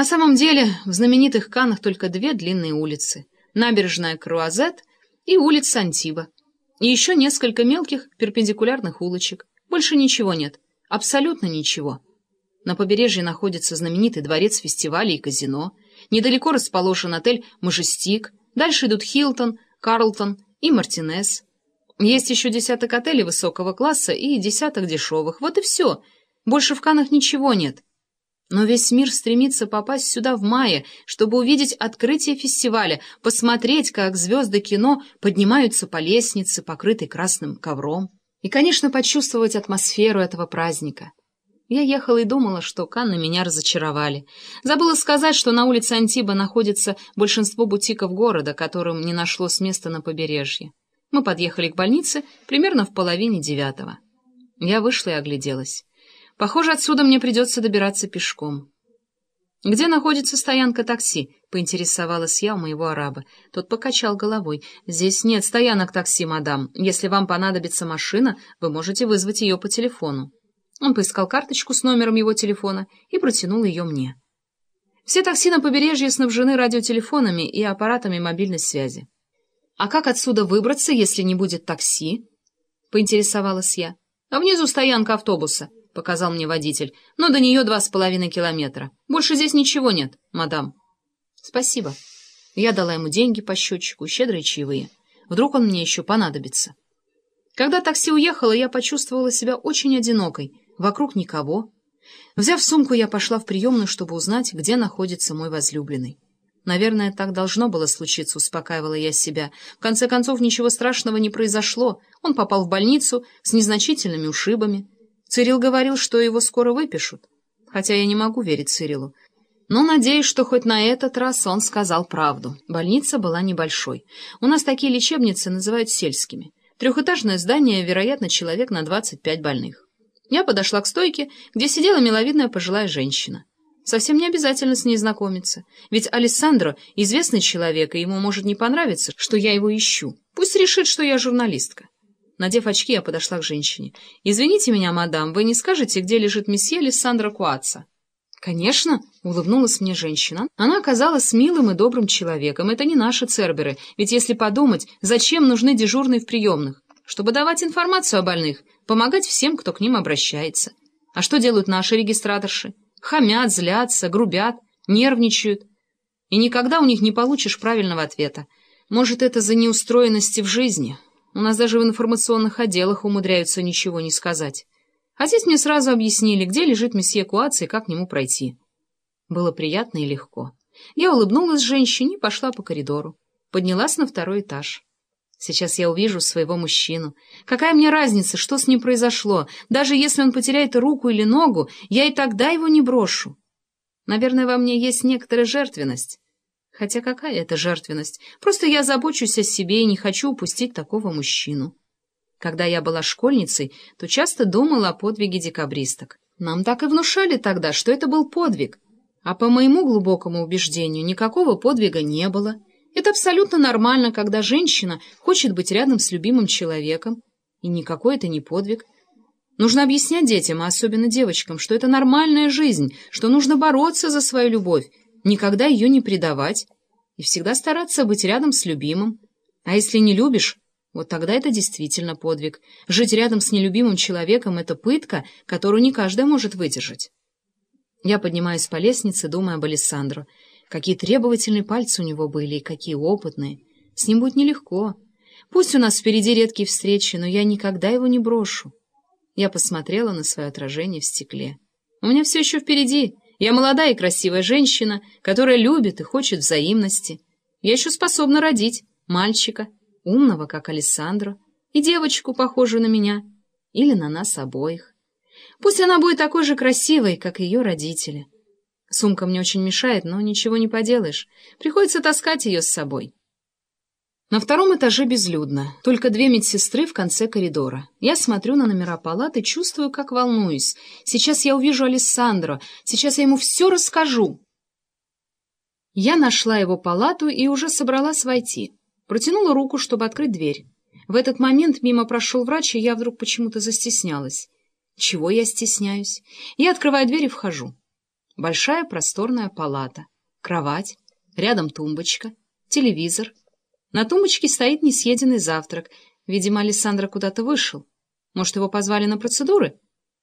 На самом деле, в знаменитых Канах только две длинные улицы — набережная Круазет и улица Антиба. И еще несколько мелких перпендикулярных улочек. Больше ничего нет. Абсолютно ничего. На побережье находится знаменитый дворец фестивалей и казино. Недалеко расположен отель «Мажестик». Дальше идут Хилтон, Карлтон и Мартинес. Есть еще десяток отелей высокого класса и десяток дешевых. Вот и все. Больше в Канах ничего нет. Но весь мир стремится попасть сюда в мае, чтобы увидеть открытие фестиваля, посмотреть, как звезды кино поднимаются по лестнице, покрытой красным ковром, и, конечно, почувствовать атмосферу этого праздника. Я ехала и думала, что Канны меня разочаровали. Забыла сказать, что на улице Антиба находится большинство бутиков города, которым не нашлось места на побережье. Мы подъехали к больнице примерно в половине девятого. Я вышла и огляделась. Похоже, отсюда мне придется добираться пешком. «Где находится стоянка такси?» — поинтересовалась я у моего араба. Тот покачал головой. «Здесь нет стоянок такси, мадам. Если вам понадобится машина, вы можете вызвать ее по телефону». Он поискал карточку с номером его телефона и протянул ее мне. Все такси на побережье снабжены радиотелефонами и аппаратами мобильной связи. «А как отсюда выбраться, если не будет такси?» — поинтересовалась я. «А внизу стоянка автобуса». — показал мне водитель, — но до нее два с половиной километра. Больше здесь ничего нет, мадам. — Спасибо. Я дала ему деньги по счетчику, щедрые чаевые. Вдруг он мне еще понадобится. Когда такси уехало, я почувствовала себя очень одинокой. Вокруг никого. Взяв сумку, я пошла в приемную, чтобы узнать, где находится мой возлюбленный. Наверное, так должно было случиться, успокаивала я себя. В конце концов, ничего страшного не произошло. Он попал в больницу с незначительными ушибами. Цирил говорил, что его скоро выпишут. Хотя я не могу верить Цирилу. Но надеюсь, что хоть на этот раз он сказал правду. Больница была небольшой. У нас такие лечебницы называют сельскими. Трехэтажное здание, вероятно, человек на 25 больных. Я подошла к стойке, где сидела миловидная пожилая женщина. Совсем не обязательно с ней знакомиться. Ведь Алессандро — известный человек, и ему может не понравиться, что я его ищу. Пусть решит, что я журналистка. Надев очки, я подошла к женщине. «Извините меня, мадам, вы не скажете, где лежит месье Алессандро Куаца?» «Конечно», — улыбнулась мне женщина. Она оказалась милым и добрым человеком. Это не наши церберы, ведь если подумать, зачем нужны дежурные в приемных? Чтобы давать информацию о больных, помогать всем, кто к ним обращается. А что делают наши регистраторши? Хамят, злятся, грубят, нервничают. И никогда у них не получишь правильного ответа. Может, это за неустроенности в жизни, у нас даже в информационных отделах умудряются ничего не сказать. А здесь мне сразу объяснили, где лежит месье Куаци и как к нему пройти. Было приятно и легко. Я улыбнулась женщине и пошла по коридору. Поднялась на второй этаж. Сейчас я увижу своего мужчину. Какая мне разница, что с ним произошло? Даже если он потеряет руку или ногу, я и тогда его не брошу. Наверное, во мне есть некоторая жертвенность. Хотя какая это жертвенность? Просто я забочусь о себе и не хочу упустить такого мужчину. Когда я была школьницей, то часто думала о подвиге декабристок. Нам так и внушали тогда, что это был подвиг. А по моему глубокому убеждению, никакого подвига не было. Это абсолютно нормально, когда женщина хочет быть рядом с любимым человеком. И никакой это не подвиг. Нужно объяснять детям, а особенно девочкам, что это нормальная жизнь, что нужно бороться за свою любовь, никогда ее не предавать и всегда стараться быть рядом с любимым. А если не любишь, вот тогда это действительно подвиг. Жить рядом с нелюбимым человеком — это пытка, которую не каждый может выдержать. Я поднимаюсь по лестнице, думая об Алессандро. Какие требовательные пальцы у него были и какие опытные. С ним будет нелегко. Пусть у нас впереди редкие встречи, но я никогда его не брошу. Я посмотрела на свое отражение в стекле. У меня все еще впереди. Я молодая и красивая женщина, которая любит и хочет взаимности. Я еще способна родить мальчика, умного, как Алессандро, и девочку, похожую на меня, или на нас обоих. Пусть она будет такой же красивой, как ее родители. Сумка мне очень мешает, но ничего не поделаешь. Приходится таскать ее с собой. На втором этаже безлюдно, только две медсестры в конце коридора. Я смотрю на номера палаты, чувствую, как волнуюсь. Сейчас я увижу Алессандро, сейчас я ему все расскажу. Я нашла его палату и уже собралась войти. Протянула руку, чтобы открыть дверь. В этот момент мимо прошел врач, и я вдруг почему-то застеснялась. Чего я стесняюсь? Я открываю дверь и вхожу. Большая просторная палата, кровать, рядом тумбочка, телевизор. На тумбочке стоит несъеденный завтрак. Видимо, Александра куда-то вышел. Может, его позвали на процедуры?